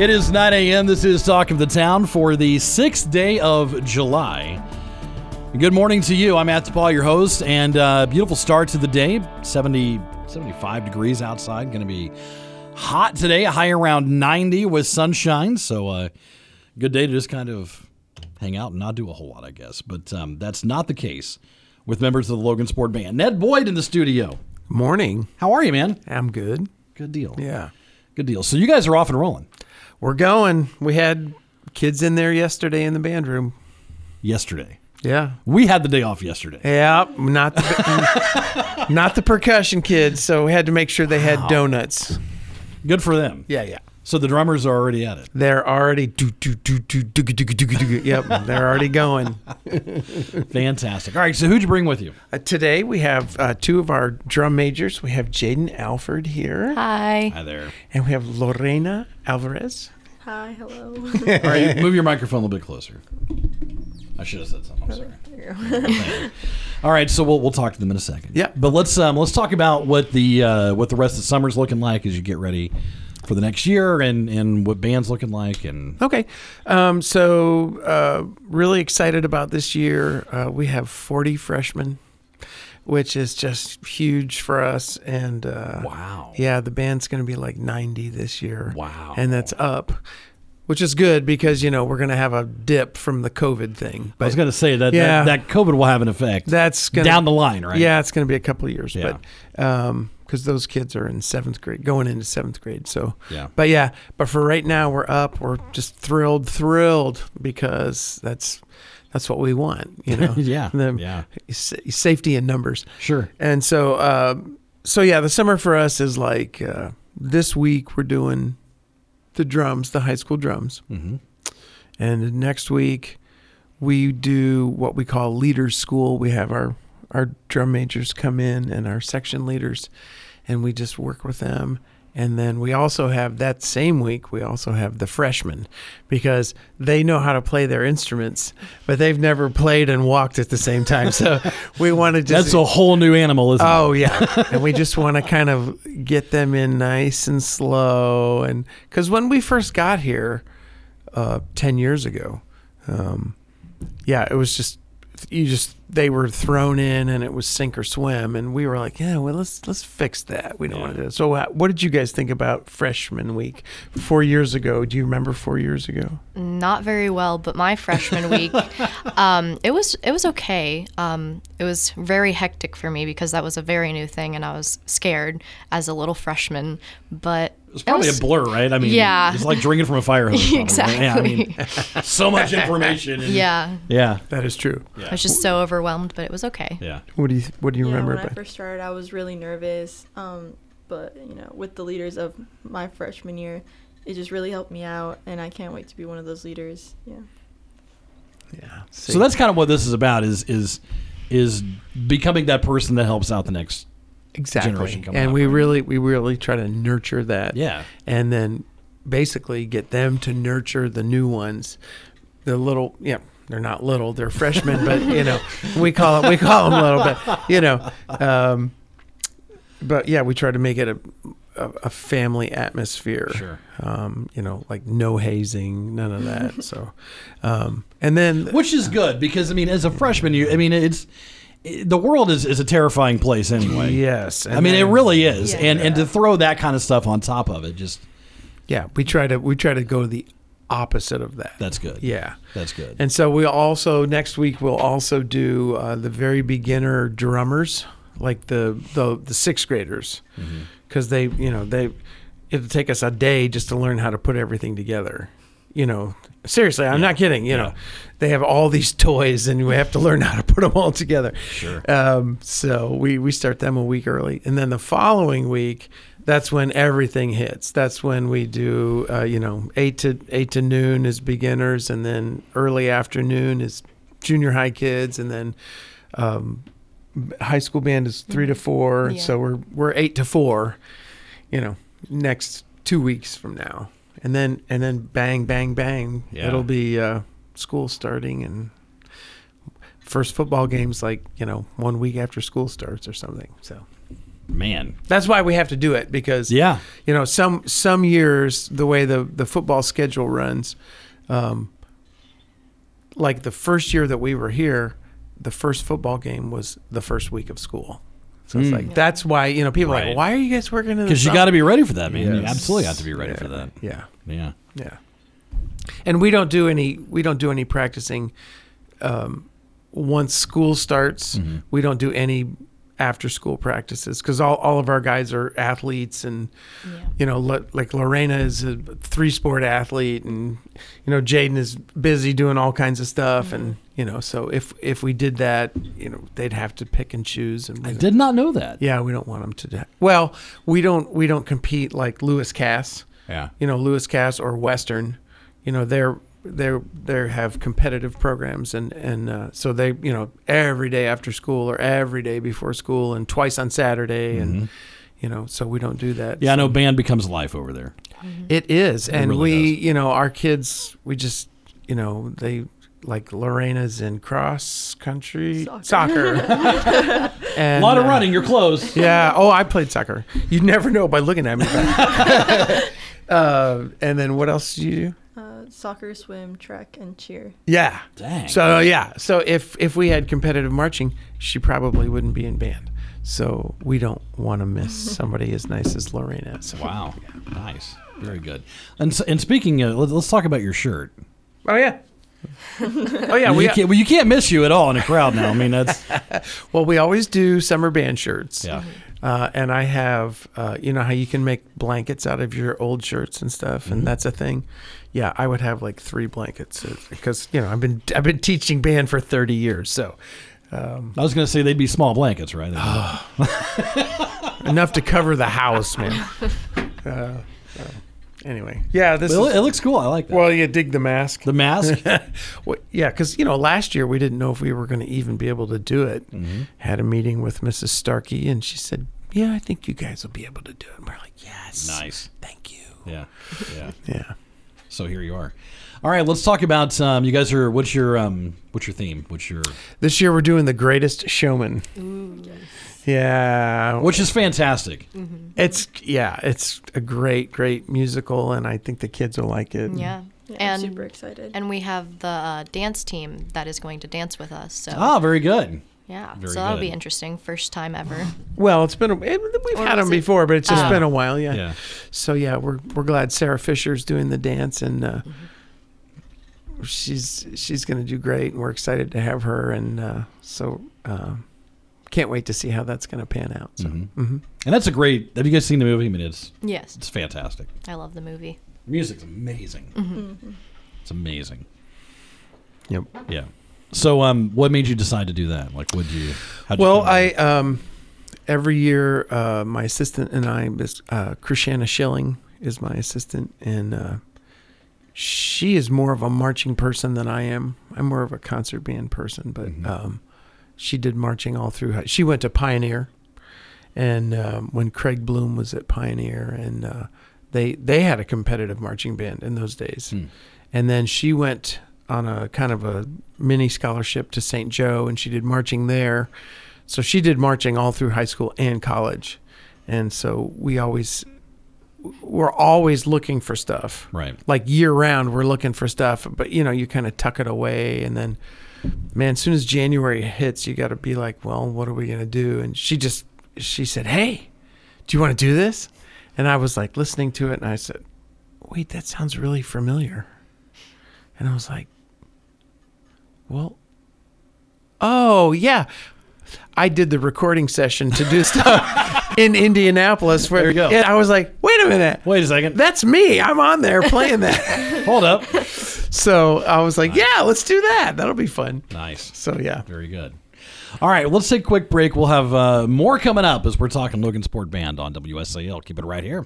It is 9 a.m. This is Talk of the Town for the sixth day of July. Good morning to you. I'm Matt Paul, your host, and uh, beautiful start to the day. 70, 75 degrees outside. Going to be hot today, a high around 90 with sunshine. So, uh, good day to just kind of hang out and not do a whole lot, I guess. But um, that's not the case with members of the Logansport Band. Ned Boyd in the studio. Morning. How are you, man? I'm good. Good deal. Yeah. Good deal. So, you guys are off and rolling We're going. We had kids in there yesterday in the band room. yesterday. Yeah. We had the day off yesterday. Yeah, not the, not the percussion kids, so we had to make sure they had donuts. Good for them. Yeah, yeah. So the drummers are already at it. They're already do do do do do do do do do. Yep, they're already going. Fantastic. All right, so who'd you bring with you? Uh, today we have uh, two of our drum majors. We have Jaden Alford here, Hi. Hi there. and we have Lorena Alvarez. Hi, hello. All right, move your microphone a little bit closer. I should have said something. I'm sorry. All right, so we'll, we'll talk to them in a second. Yeah. but let's um, let's talk about what the uh, what the rest of the summer's looking like as you get ready for the next year, and and what band's looking like, and Okay. Um, so, uh, really excited about this year. Uh, we have 40 freshmen, which is just huge for us. And uh, Wow. Yeah, the band's going to be like 90 this year. Wow. And that's up, which is good because, you know, we're going to have a dip from the COVID thing. I was going to say that, Yeah. that that COVID will have an effect. That's going down the line, right? Yeah, it's going to be a couple of years. Yeah. But, um, because those kids are in seventh grade, going into seventh grade. So, Yeah. But yeah, but for right now, we're up. We're just thrilled, thrilled because that's that's what we want. You know. Yeah, The yeah. Safety in numbers. Sure. And so, uh, so yeah, the summer for us is like uh, this week we're doing the drums, the high school drums, Mm-hmm. and next week we do what we call leaders school. We have our our drum majors come in and our section leaders, and we just work with them. And then we also have that same week, we also have the freshmen because they know how to play their instruments, but they've never played and walked at the same time. So we want to just That's a whole new animal, isn't it? Oh yeah, and we just want to kind of get them in nice and slow, and because when we first got here, uh, ten years ago, um, yeah, it was just you just they were thrown in, and it was sink or swim, and we were like, yeah, well let's let's fix that. We don't want to do it. So, uh, what did you guys think about freshman week four years ago? Do you remember four years ago? Not very well, but my freshman week, um, it was it was okay. Um, it was very hectic for me because that was a very new thing, and I was scared as a little freshman. But It's probably was- a blur, right? I mean, Yeah. it's like drinking from a fire hose. probably, right? Yeah, I mean, exactly. so much information. and- yeah, yeah, That is true. I was just so overwhelmed, but it was okay. yeah. What do you What do you yeah, remember? when I first started, I was really nervous. Um, but you know, with the leaders of my freshman year, it just really helped me out, and I can't wait to be one of those leaders. Yeah. yeah. So that's kind of what this is about. Is is is becoming that person that helps out the next. Exactly generation coming and up, we right? really we really try to nurture that Yeah. and then basically get them to nurture the new ones the little yeah they're not little they're freshmen but you know we call it we call them little but you know um, but yeah we try to make it a a, a family atmosphere Sure. um, you know like no hazing none of that so um, and then Which is good because I mean, as a freshman, you I mean, it's it, the world is, is a terrifying place anyway. yes I mean, it really is, Yeah. and and to throw that kind of stuff on top of it, just yeah we try to we try to go the opposite of that that's good. yeah that's good. And so we also next week we'll also do uh, the very beginner drummers, like the the, the sixth graders, because they you know they it'll take us a day just to learn how to put everything together. You know, seriously, I'm not kidding. You know, they have all these toys and we have to learn how to put them all together. Sure. Um, so we we start them a week early, and then the following week that's when everything hits. That's when we do, uh, you know, eight to eight to noon is beginners, and then early afternoon is junior high kids, and then um, high school band is three to four. Yeah. So we're we're eight to four, you know, next two weeks from now, and then and then bang bang bang, Yeah. it'll be uh, school starting and. First football games like you know one week after school starts or something. So Man. that's why we have to do it because Yeah. you know some some years the way the the football schedule runs um like the first year that we were here the first football game was the first week of school so it's Mm. like that's why you know people are like why are you guys working in Because you got to be ready for that, man. You absolutely have to be ready yeah, for that. yeah Yeah. yeah and we don't do any we don't do any practicing um once school starts Mm-hmm. we don't do any after school practices because all, all of our guys are athletes and Yeah. you know, lo- like Lorena is a three sport athlete, and you know, Jaden is busy doing all kinds of stuff, and mm-hmm. you know, so if if we did that, you know, they'd have to pick and choose, and I did not know that. yeah, we don't want them to. do Well, we don't we don't compete like Lewis Cass, Yeah. you know, Lewis Cass or Western, you know, they're they're they have competitive programs and and uh, so they you know every day after school or every day before school and twice on Saturday and you know so we don't do that. Mm-hmm. Yeah, I know band becomes life over there. it is, and really we, does. you know, our kids, we just, you know, they like Lorena's in cross country soccer, A and lot of uh, running. You're close. Yeah. Oh, I played soccer. You never know by looking at me. uh, and then what else do you do? Uh, soccer, swim, track, and cheer. Yeah. Dang. So yeah. So if if we had competitive marching, she probably wouldn't be in band. So we don't want to miss somebody as nice as Lorena. So. Wow. Nice. Very good. And s- and speaking, of, let- let's talk about your shirt. Oh yeah. oh yeah. you, We can't, well, you can't miss you at all in a crowd now. I mean, that's Well, we always do summer band shirts. yeah. Uh, and I have, uh, you know, how you can make blankets out of your old shirts and stuff, Mm-hmm. and that's a thing. Yeah, I would have like three blankets because you know I've been I've been teaching band for thirty years, so um, I was going to say they'd be small blankets, right? enough to cover the house, man. Uh, so, anyway, yeah, this Well, is, it looks cool. I like that. well, you dig the mask. the mask. Well, yeah, because you know, last year we didn't know if we were going to even be able to do it. Mm-hmm. Had a meeting with Mrs. Starkey, and she said, "Yeah, I think you guys will be able to do it." And we're like, "Yes, nice. thank you." Yeah. Yeah. Yeah. So here you are. All right, let's talk about um, you guys are what's your um what's your theme? What's your This year we're doing the Greatest Showman. Yeah, which is fantastic. it's yeah, it's a great, great musical, and I think the kids will like it. Yeah. Yeah, and I'm super excited. and we have the uh, dance team that is going to dance with us. So Ah, very good. yeah, very so that'll be interesting. First time ever. Well, it's been a, it, we've Or had them it- before, but it's just Oh. been a while. Yeah. Yeah. So yeah, we're we're glad Sarah Fisher's doing the dance, and uh, she's she's going to do great, and we're excited to have her, and uh, so um, can't wait to see how that's going to pan out. So. Mhm. mhm. And that's a great. Have you guys seen the movie? I mean, it's yes, it's fantastic. I love the movie. The music's amazing. Mm-hmm. It's amazing. Yep. Yeah. So, um, what made you decide to do that? Like, would you? how'd you Well, come I um, every year uh, my assistant and I, Miss uh, Christiana Schilling, is my assistant, and uh, she is more of a marching person than I am. I'm more of a concert band person, but Mhm. um, she did marching all through. high- She went to Pioneer, and um, when Craig Bloom was at Pioneer, and uh, they they had a competitive marching band in those days, Hmm. and then she went on a kind of a mini scholarship to St. Joe, and she did marching there. So she did marching all through high school and college, and so we always we're always looking for stuff right. like year round we're looking for stuff but you know you kind of tuck it away and then man as soon as january hits you got to be like well what are we going to do and she just she said hey do you want to do this and i was like listening to it and i said wait that sounds really familiar and i was like well oh yeah i did the recording session to do stuff in indianapolis where There you go. and i was like wait a minute Wait a second. that's me. I'm on there playing that. Hold up. So I was like, yeah, let's do that. That'll be fun. nice. So yeah. Very good. All right, let's take a quick break. We'll have uh, more coming up as we're talking Logansport Band on WSAL. Keep it right here.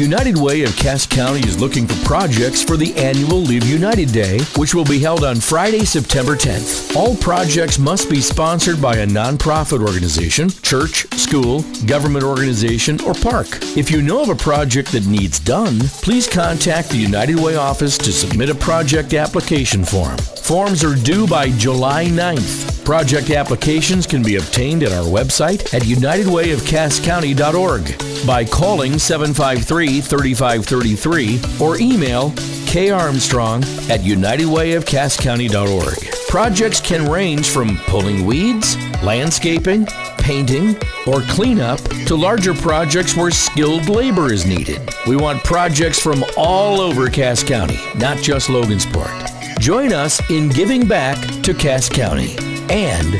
United Way of Cass County is looking for projects for the annual Live United Day, which will be held on Friday, September 10th. All projects must be sponsored by a nonprofit organization, church, school, government organization, or park. If you know of a project that needs done, please contact the United Way office to submit a project application form. Forms are due by July 9th. Project applications can be obtained at our website at unitedwayofcasscounty.org by calling 753 3533 or email karmstrong at unitedwayofcasscounty.org. Projects can range from pulling weeds, landscaping, painting, or cleanup to larger projects where skilled labor is needed. We want projects from all over Cass County, not just Logansport. Join us in giving back to Cass County and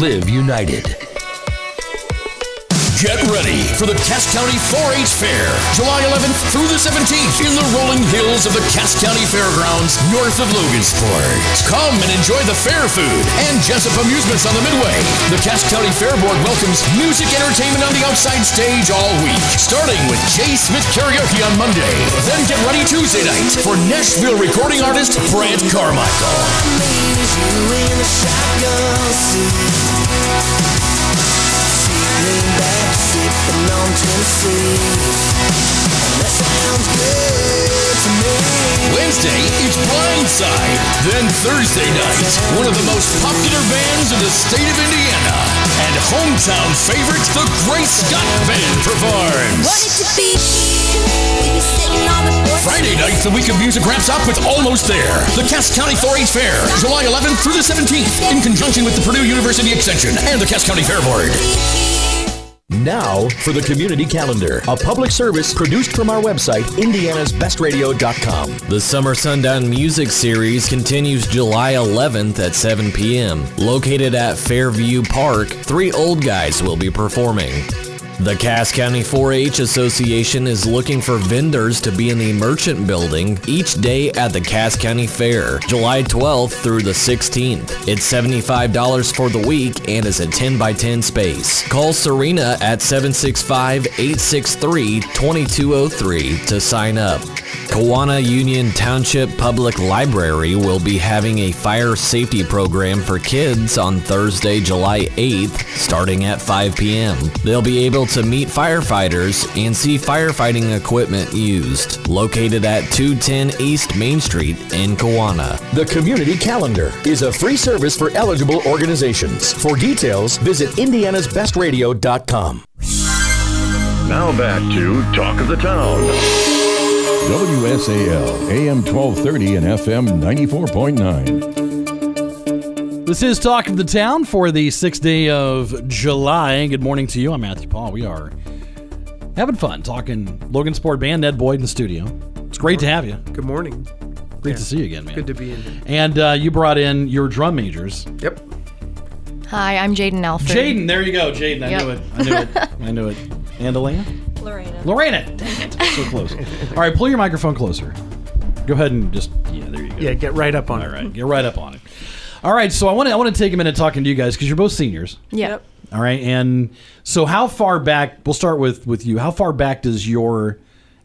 live united. Get ready for the Cass County 4-H Fair, July 11th through the 17th in the rolling hills of the Cass County Fairgrounds, north of Logansport. Come and enjoy the fair food and Jessup Amusements on the Midway. The Cass County Fair Board welcomes music entertainment on the outside stage all week, starting with Jay Smith Karaoke on Monday. Then get ready Tuesday night for Nashville recording artist Brant Carmichael. Wednesday, it's Blindside. Then Thursday night, one of the most popular bands in the state of Indiana and hometown favorite, the Grace Scott Band performs. Friday night, the week of music wraps up with Almost There, the Cass County 4-H Fair, July 11th through the 17th, in conjunction with the Purdue University Extension and the Cass County Fair Board. Now for the community calendar, a public service produced from our website, indianasbestradio.com. The Summer Sundown Music Series continues July 11th at 7 p.m. Located at Fairview Park, three old guys will be performing. The Cass County 4 H Association is looking for vendors to be in the merchant building each day at the Cass County Fair, July 12th through the 16th. It's $75 for the week and is a 10 by 10 space. Call Serena at 765 863 2203 to sign up. Kewanna Union Township Public Library will be having a fire safety program for kids on Thursday, July 8th, starting at 5 p.m. They'll be able to meet firefighters and see firefighting equipment used, located at 210 East Main Street in Kewanna. The community calendar is a free service for eligible organizations. For details, visit indianasbestradio.com. Now back to Talk of the Town. WSAL, AM 1230 and FM 94.9. This is Talk of the Town for the sixth day of July. Good morning to you. I'm Matthew Paul. We are having fun talking Logansport Band, Ned Boyd in the studio. It's great to have you. Good morning. Great Yeah. to see you again, man. Good to be in here. And uh, you brought in your drum majors. Yep. Hi, I'm Jaden Alford. Jaden, there you go. Jaden, I Yep. knew it. I knew it. I knew it. And Elena? Lorena. Lorena. Dang it. So close. All right, pull your microphone closer. Go ahead and just, yeah, there you go. Yeah, get right up on All it. right, get right up on it. All right, so I want to I want to take a minute talking to you guys because you're both seniors. Yeah. Yep. All right, and so how far back? We'll start with with you. How far back does your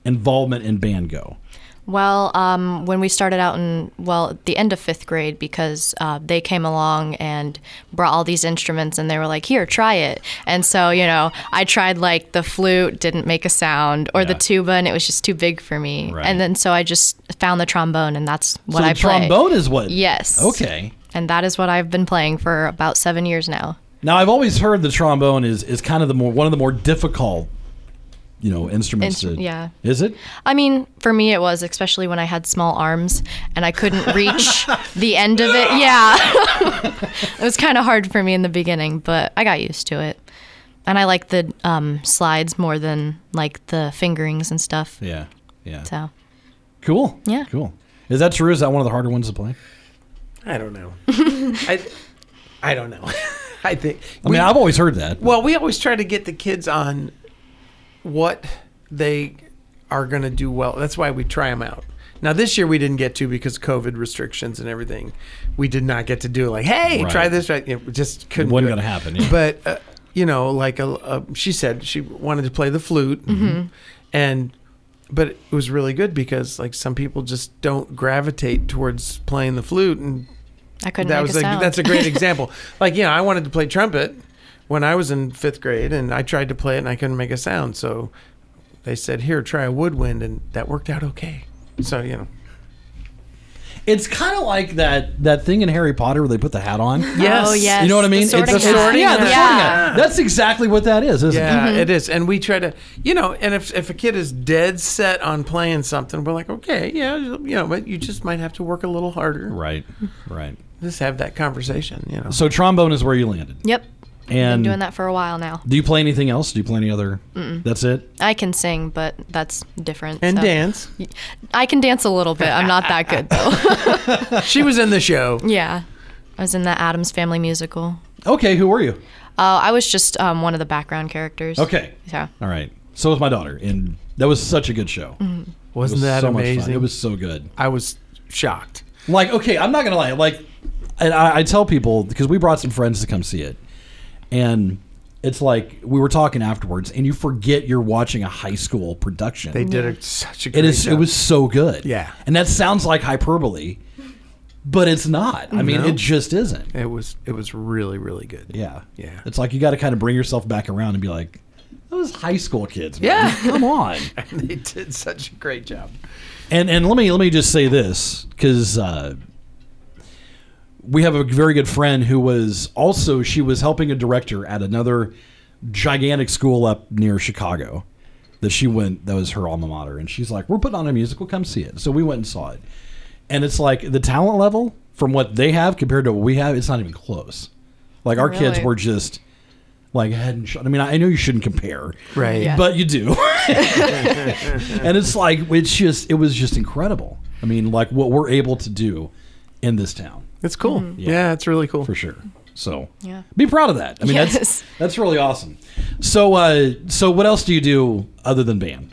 involvement in band go? Well, um, when we started out in, well, the end of fifth grade, because uh, they came along and brought all these instruments and they were like, here, try it. And so, you know, I tried like the flute, didn't make a sound, or the tuba, and it was just too big for me. Right. And then so I just found the trombone, and that's what so I the play. trombone is what? Yes. Okay. And that is what I've been playing for about seven years now. Now I've always heard the trombone is is kind of the more one of the more difficult, you know, instruments. Instru- to- yeah. Is it? I mean, for me, it was, especially when I had small arms and I couldn't reach the end of it. Yeah. it was kind of hard for me in the beginning, but I got used to it. And I like the um, slides more than like the fingerings and stuff. Yeah. Yeah. So, Cool. Yeah. Cool. Is that true? Is that one of the harder ones to play? I don't know. I I don't know. I think. I mean, I've always heard that. Well, we always try to get the kids on what they are going to do well. That's why we try them out. Now this year we didn't get to because COVID restrictions and everything. We did not get to do like, hey, Right. try this. Right? It just couldn't. wasn't gonna happen, yeah. But uh, you know, like a, a, she said, she wanted to play the flute, and but it was really good because like some people just don't gravitate towards playing the flute and I couldn't that make was a a, that's a great example. Like, yeah, I wanted to play trumpet when I was in fifth grade, and I tried to play it, and I couldn't make a sound. So they said, "Here, try a woodwind," and that worked out okay. So you know, It's kind of like that that thing in Harry Potter where they put the hat on. Yes. Oh yes. You know what I mean? The sorting it's a hat. sorting yeah, the hat. sorting hat. That's exactly what that is, isn't yeah, it? it is. And we try to, you know, and if if a kid is dead set on playing something, we're like, okay, yeah, you know, but you just might have to work a little harder. Right, right. Just have that conversation, you know. So trombone is where you landed. Yep. And Been doing that for a while now. do you play anything else? Do you play any other? That's it. I can sing, but that's different. and so- dance. I can dance a little bit. I'm not that good though. She was in the show. yeah. I was in the Addams Family musical. Okay, who were you? Uh, I was just um, one of the background characters. Okay, So all right. So was my daughter, and that was such a good show. It Wasn't was that so amazing? It was so good. I was shocked. Like, okay, I'm not gonna lie. Like, and I, I tell people because we brought some friends to come see it, and it's like we were talking afterwards, and you forget you're watching a high school production. They did a, such a great It is. job. It was so good. Yeah. and that sounds like hyperbole, but it's not. I mean, No. it just isn't. It was it was really really good. Yeah, Yeah. It's like you got to kind of bring yourself back around and be like, those high school kids. man. Yeah. come on. they did such a great job. And and let me let me just say this because uh, we have a very good friend who was also she was helping a director at another gigantic school up near Chicago that she went that was her alma mater and she's like we're putting on a musical come see it so we went and saw it and it's like the talent level from what they have compared to what we have it's not even close like our kids were just like head and shoulders. I mean, I know you shouldn't compare, Right. Yeah. but you do. and it's like it's just it was just incredible. I mean, like what we're able to do in this town It's cool. Yeah. it's really cool. for sure. So Yeah. be proud of that. I mean, that's Yes. that's really awesome. So, uh, so what else do you do other than band?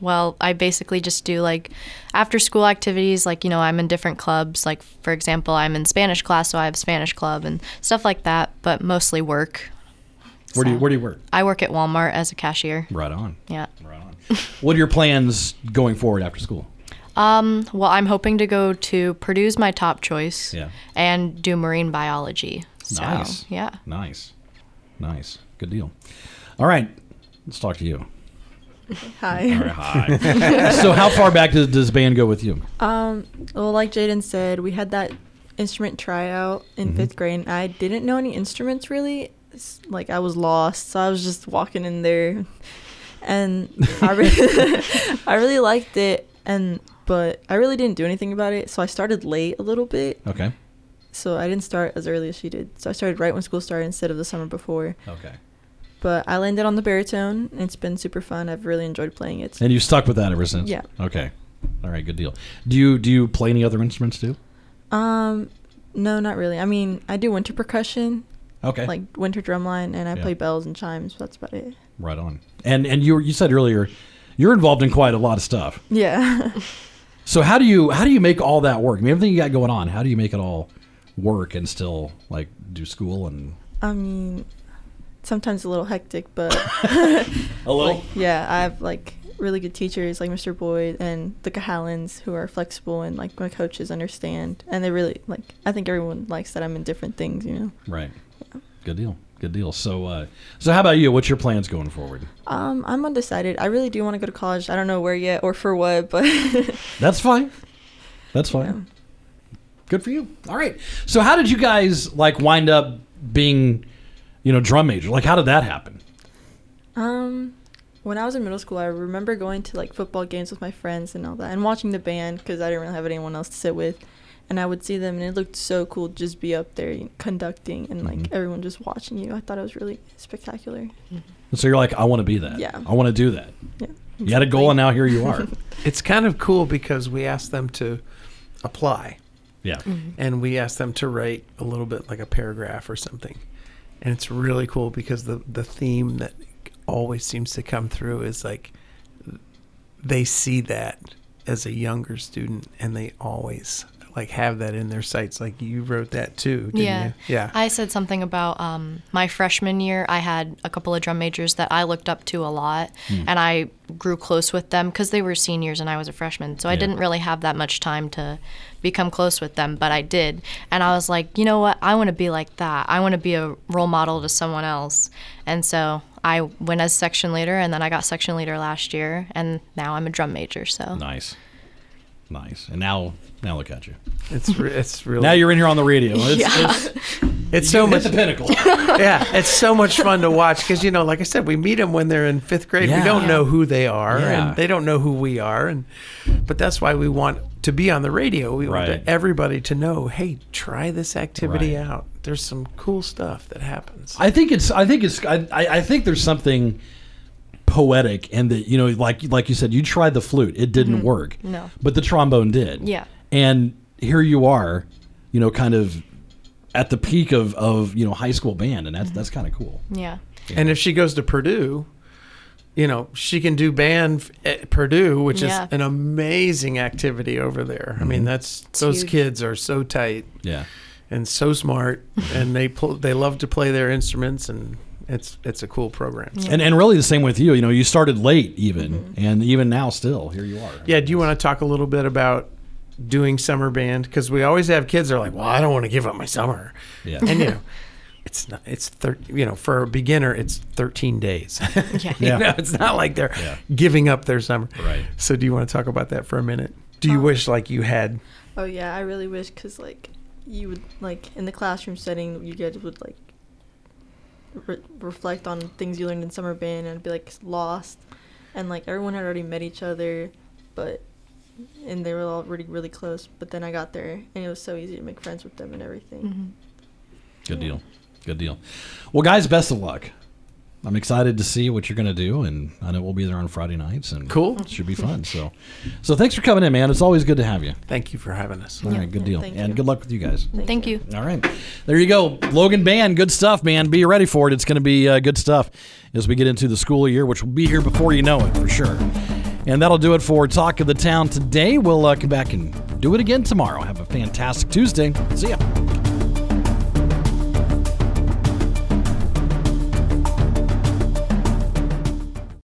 Well, I basically just do like after school activities. Like, you know, I'm in different clubs. Like, for example, I'm in Spanish class, so I have Spanish club and stuff like that, but mostly work. Where do you where do you work? I work at Walmart as a cashier. Right on. Yeah. Right on. what are your plans going forward after school? Well, I'm hoping to go to Purdue's my top choice Yeah. and do marine biology. So, Nice. yeah. Nice. Nice. Good deal. All right. Let's talk to you. Hi. All right. Hi. so, how far back does, does band go with you? Um, well, like Jaden said, we had that instrument tryout in fifth grade. And I didn't know any instruments really. It's like I was lost, so I was just walking in there, and I really, I really liked it. And but I really didn't do anything about it, so I started late a little bit. Okay. So I didn't start as early as she did. So I started right when school started instead of the summer before. Okay. But I landed on the baritone. and It's been super fun. I've really enjoyed playing it. And you stuck with that ever since? Yeah. Okay. All right. Good deal. Do you do you play any other instruments too? Um, no, not really. I mean, I do winter percussion, Okay. like winter drumline, and I Yeah. play bells and chimes. But that's about it. right on. And and you you said earlier you're involved in quite a lot of stuff. Yeah. So how do you how do you make all that work? I mean, everything you got going on. How do you make it all work and still like do school and I mean, sometimes a little hectic, but a little? like, yeah, I have like really good teachers like Mr. Boyd and the Cahallans who are flexible and like my coaches understand, and they really like. I think everyone likes that I'm in different things, you know. Right. Good deal. Good deal. So uh, so how about you? What's your plans going forward? Um, I'm undecided. I really do want to go to college. I don't know where yet or for what, but That's fine. That's fine. Good for you. All right. So how did you guys like wind up being, you know, drum major? Like how did that happen? Um, when I was in middle school, I remember going to like football games with my friends and all that, and watching the band because I didn't really have anyone else to sit with. And I would see them, and it looked so cool to just be up there you know, conducting and like Mhm. everyone just watching you. I thought it was really spectacular. And so you're like, I want to be that. Yeah. I want to do that. Yeah. You had a goal, and now here you are. It's kind of cool because we asked them to apply. Yeah. and we ask them to write a little bit like a paragraph or something. And it's really cool because the the theme that always seems to come through is like they see that as a younger student and they always like have that in their sights like you wrote that too didn't yeah. you? yeah I said something about um, my freshman year. I had a couple of drum majors that I looked up to a lot, Hmm. and I grew close with them because they were seniors and I was a freshman. So I didn't really have that much time to become close with them, but I did. And I was like, you know what? I want to be like that. I want to be a role model to someone else. And so I went as section leader, and then I got section leader last year, and now I'm a drum major. So Nice. Nice. And now now look at you. it's re- it's really Now you're in here on the radio. It's, Yeah. it's, it's so hit much the pinnacle. yeah, it's so much fun to watch because you know, like I said, we meet them when they're in fifth grade. Yeah. We don't know who they are, Yeah. and they don't know who we are, and but that's why we want to be on the radio. We want Right. to, everybody to know, hey, try this activity Right. out. There's some cool stuff that happens. I think it's. I think it's. I, I I think there's something poetic and that you know, like like you said, you tried the flute, it didn't mm-hmm. work. No. but the trombone did. Yeah. and here you are, you know, kind of at the peak of of you know high school band, and that's mm-hmm. that's kind of cool. yeah. And if she goes to Purdue, you know, she can do band at eh, Purdue, which Yeah. is an amazing activity over there. I mean, mm-hmm. that's those huge. kids are so tight. Yeah. and so smart, and they pl- they love to play their instruments, and it's it's a cool program. Yeah. And, and really the same with you. You know, you started late even, mm-hmm. and even now still here you are. Yeah. Do you want to talk a little bit about doing summer band? Because we always have kids that are like, "Well, I don't want to give up my summer," Yeah. and you know. It's not. It's thir- You know, for a beginner, it's 13 days. Yeah. you know, it's not like they're Yeah. giving up their summer. Right. So, do you want to talk about that for a minute? Do you um, wish like you had? Oh yeah, I really wish because like you would like in the classroom setting, you guys would like re- reflect on things you learned in summer band and be like lost, and like everyone had already met each other, but and they were all really really close. But then I got there and it was so easy to make friends with them and everything. Mm-hmm. Good deal. Good deal. Well, guys, best of luck. I'm excited to see what you're going to do, and I know we'll be there on Friday nights, and Cool. It should be fun. So, so thanks for coming in, man. It's always good to have you. Thank you for having us. All right, good deal, thank and you. good luck with you guys. Thank you. All right, there you go, Logan Band. Good stuff, man. Be ready for it. It's going to be uh, good stuff as we get into the school year, which will be here before you know it, for sure. And that'll do it for Talk of the Town today. We'll uh, come back and do it again tomorrow. Have a fantastic Tuesday. See ya.